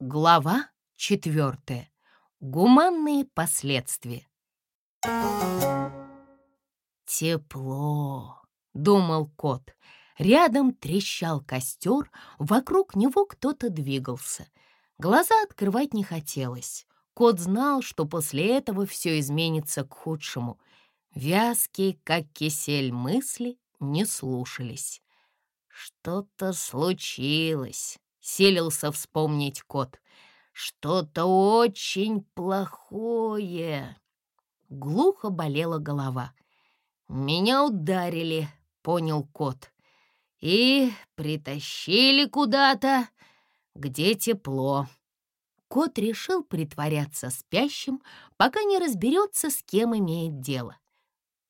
Глава четвертая. Гуманные последствия. «Тепло», — думал кот. Рядом трещал костер, вокруг него кто-то двигался. Глаза открывать не хотелось. Кот знал, что после этого все изменится к худшему. Вязкие, как кисель, мысли не слушались. «Что-то случилось», — селился вспомнить кот. «Что-то очень плохое». Глухо болела голова. «Меня ударили», — понял кот. «И притащили куда-то, где тепло». Кот решил притворяться спящим, пока не разберется, с кем имеет дело.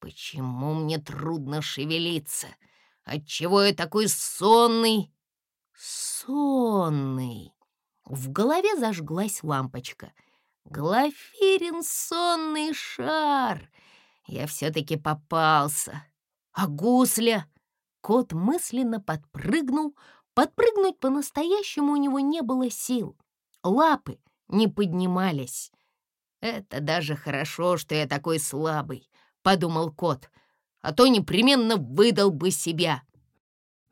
«Почему мне трудно шевелиться?» Отчего я такой сонный? Сонный. В голове зажглась лампочка. Глафирин сонный шар. Я все-таки попался. А гусля? Кот мысленно подпрыгнул. Подпрыгнуть по-настоящему у него не было сил. Лапы не поднимались. «Это даже хорошо, что я такой слабый», — подумал кот а то непременно выдал бы себя.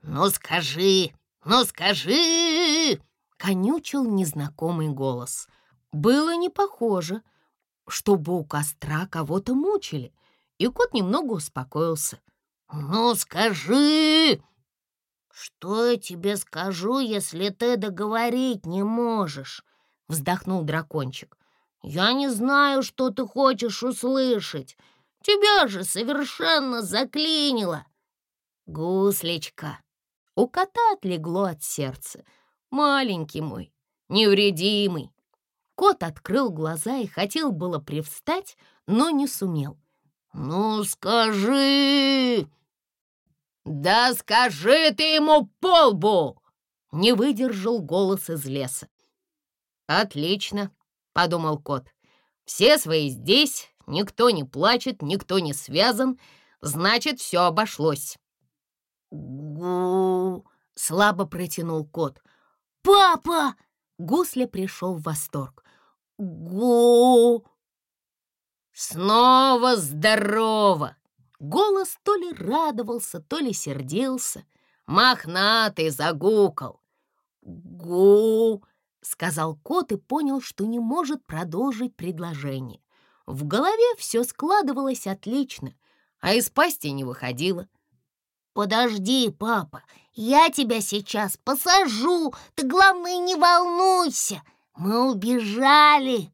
«Ну скажи, ну скажи!» — конючил незнакомый голос. Было не похоже, чтобы у костра кого-то мучили, и кот немного успокоился. «Ну скажи!» «Что я тебе скажу, если ты договорить не можешь?» — вздохнул дракончик. «Я не знаю, что ты хочешь услышать. Тебя же совершенно заклинило!» «Гуслечка!» У кота отлегло от сердца. «Маленький мой, невредимый!» Кот открыл глаза и хотел было привстать, но не сумел. «Ну, скажи!» «Да скажи ты ему полбу!» Не выдержал голос из леса. «Отлично», — подумал кот. «Все свои здесь, Никто не плачет, никто не связан, значит, все обошлось. «Гу!» — слабо протянул кот. «Папа!» — Гусля пришел в восторг. «Гу!» «Снова здорово!» Голос то ли радовался, то ли сердился. Мохнатый загукал. «Гу!» — сказал кот и понял, что не может продолжить предложение. В голове все складывалось отлично, а из пасти не выходило. «Подожди, папа, я тебя сейчас посажу. Ты, главное, не волнуйся. Мы убежали».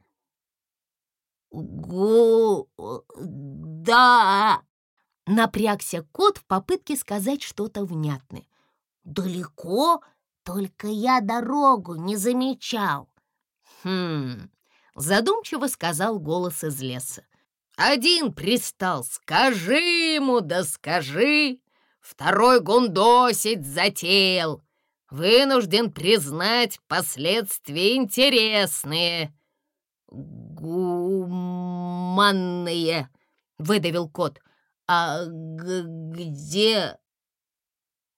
«Гу... да...» Напрягся кот в попытке сказать что-то внятное. «Далеко? Только я дорогу не замечал». «Хм, задумчиво сказал голос из леса. Один пристал, скажи ему, да скажи. Второй гундосить затеял. Вынужден признать последствия интересные. Гуманные, выдавил кот. А где...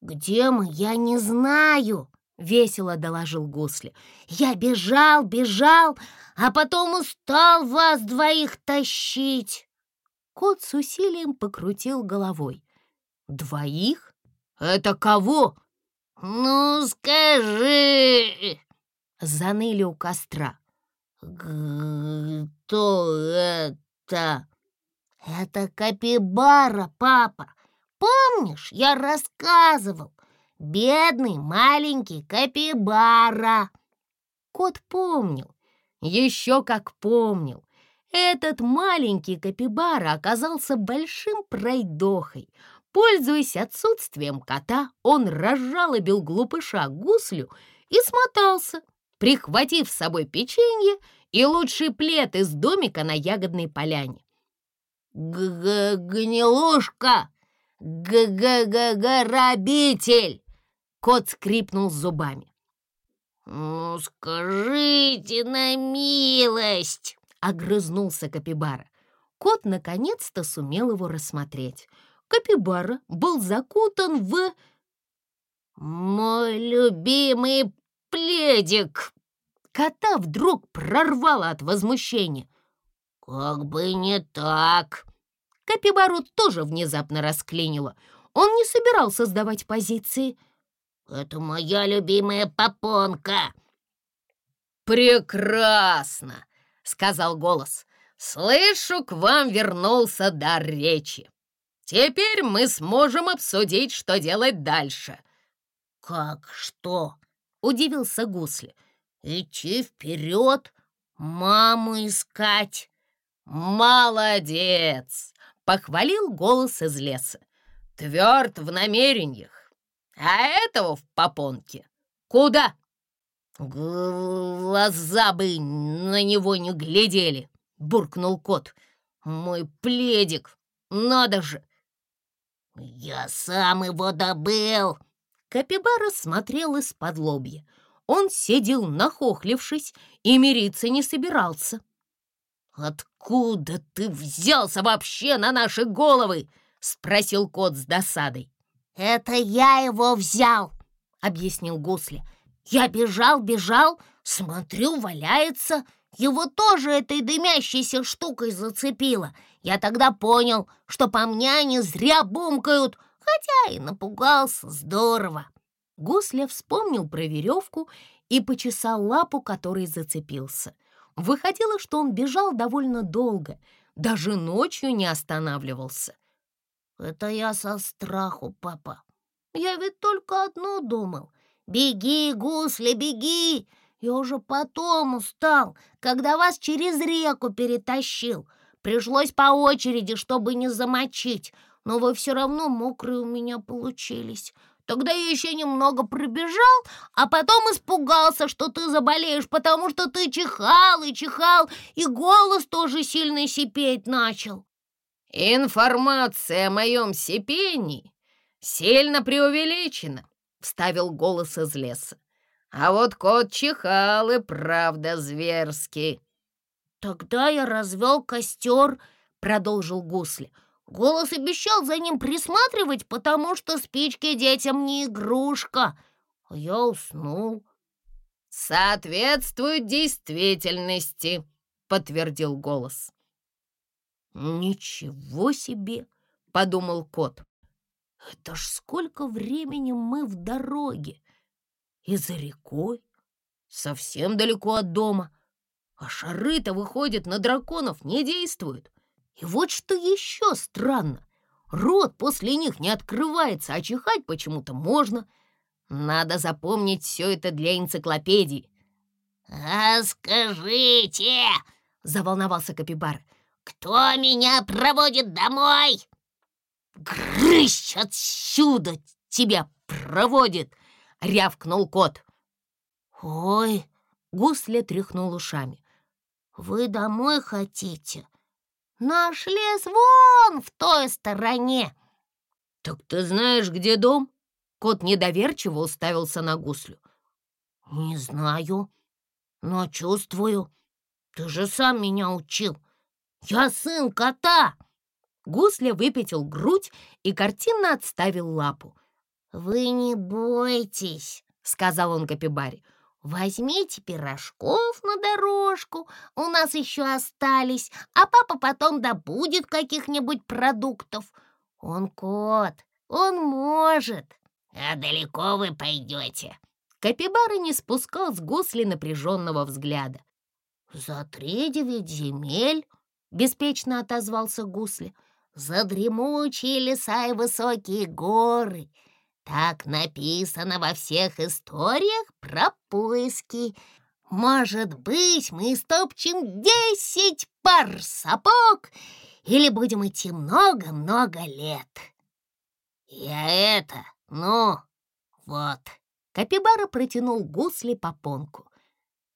Где мы, я не знаю, — весело доложил Гусли. «Я бежал, бежал, а потом устал вас двоих тащить!» Кот с усилием покрутил головой. «Двоих? Это кого?» «Ну, скажи!» Заныли у костра. «Кто это?» «Это Капибара, папа! Помнишь, я рассказывал? Бедный маленький капибара!» Кот помнил, еще как помнил. Этот маленький капибара оказался большим пройдохой. Пользуясь отсутствием кота, он разжалобил глупыша гуслю и смотался, прихватив с собой печенье и лучший плед из домика на ягодной поляне. «Г-г-гнилушка! Г-г-г-грабитель!» Кот скрипнул зубами. «Ну, скажите на милость!» — огрызнулся Капибара. Кот наконец-то сумел его рассмотреть. Капибара был закутан в... «Мой любимый пледик!» кота вдруг прорвало от возмущения. «Как бы не так!» Капибару тоже внезапно расклинило. Он не собирался сдавать позиции. «Это моя любимая попонка!» «Прекрасно!» — сказал голос. «Слышу, к вам вернулся дар речи. Теперь мы сможем обсудить, что делать дальше». «Как что?» — удивился Гусли. «Идти вперед, маму искать». «Молодец!» — похвалил голос из леса. «Тверд в намерениях, а этого в попонке. Куда?» «Глаза бы на него не глядели!» — буркнул кот. «Мой пледик! Надо же!» «Я сам его добыл!» Капибара смотрел из-под лобья. Он сидел нахохлившись и мириться не собирался. «Откуда ты взялся вообще на наши головы?» — спросил кот с досадой. «Это я его взял», — объяснил Гусли. «Я бежал, бежал, смотрю, валяется. Его тоже этой дымящейся штукой зацепило. Я тогда понял, что по мне они зря бумкают, хотя и напугался здорово». Гусля вспомнил про веревку и почесал лапу, которой зацепился. Выходило, что он бежал довольно долго, даже ночью не останавливался. «Это я со страху, папа. Я ведь только одно думал. Беги, гусли, беги! Я уже потом устал, когда вас через реку перетащил. Пришлось по очереди, чтобы не замочить, но вы все равно мокрые у меня получились. Тогда я еще немного пробежал, а потом испугался, что ты заболеешь, потому что ты чихал и чихал, и голос тоже сильно сипеть начал. Информация о моем сипении сильно преувеличена, вставил голос из леса. А вот кот чихал и правда зверский. Тогда я развел костер, продолжил Гусли. Голос обещал за ним присматривать, потому что спички детям не игрушка. А я уснул. «Соответствует действительности», — подтвердил голос. «Ничего себе!» — подумал кот. «Это ж сколько времени мы в дороге! И за рекой, совсем далеко от дома, а шары-то, выходят на драконов не действуют. И вот что еще странно. Рот после них не открывается, а чихать почему-то можно. Надо запомнить все это для энциклопедии. «А скажите!» — заволновался Капибар. «Кто меня проводит домой?» «Грыщ отсюда тебя проводит!» — рявкнул кот. «Ой!» — гусля тряхнул ушами. «Вы домой хотите?» Наш лес вон в той стороне. Так ты знаешь, где дом? Кот недоверчиво уставился на гуслю. Не знаю, но чувствую. Ты же сам меня учил. Я сын кота. Гусля выпятил грудь и картинно отставил лапу. «Вы не бойтесь», — сказал он Капибаре. Возьмите пирожков на дорожку, у нас еще остались, а папа потом добудет каких-нибудь продуктов. Он кот, он может. А далеко вы пойдете?» Капибара не спускал с гусли напряженного взгляда. «За три девять земель», — беспечно отозвался гусли, «за дремучие леса и высокие горы». Так написано во всех историях про поиски. Может быть, мы стопчем десять пар сапог или будем идти много-много лет. Я это, ну, вот. Капибара протянул гусли попонку.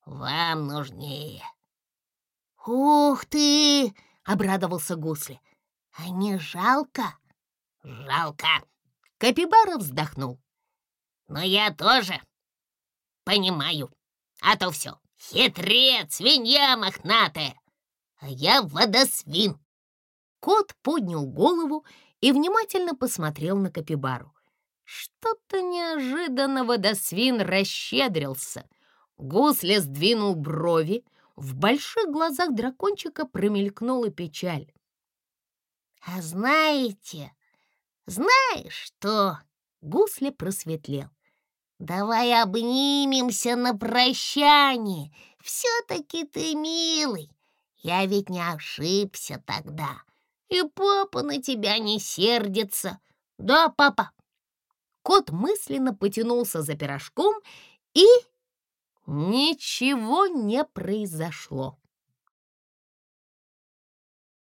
Вам нужнее. Ух ты! обрадовался гусли. А не жалко? Жалко, Капибара вздохнул. «Но я тоже понимаю. А то все, хитрец, свинья мохнатая, а я водосвин». Кот поднял голову и внимательно посмотрел на Капибару. Что-то неожиданно водосвин расщедрился. Гусля сдвинул брови, в больших глазах дракончика промелькнула печаль. «А знаете, знаешь что?» Гусля просветлел. «Давай обнимемся на прощание. Все-таки ты милый. Я ведь не ошибся тогда. И папа на тебя не сердится. Да, папа?» Кот мысленно потянулся за пирожком и... Ничего не произошло.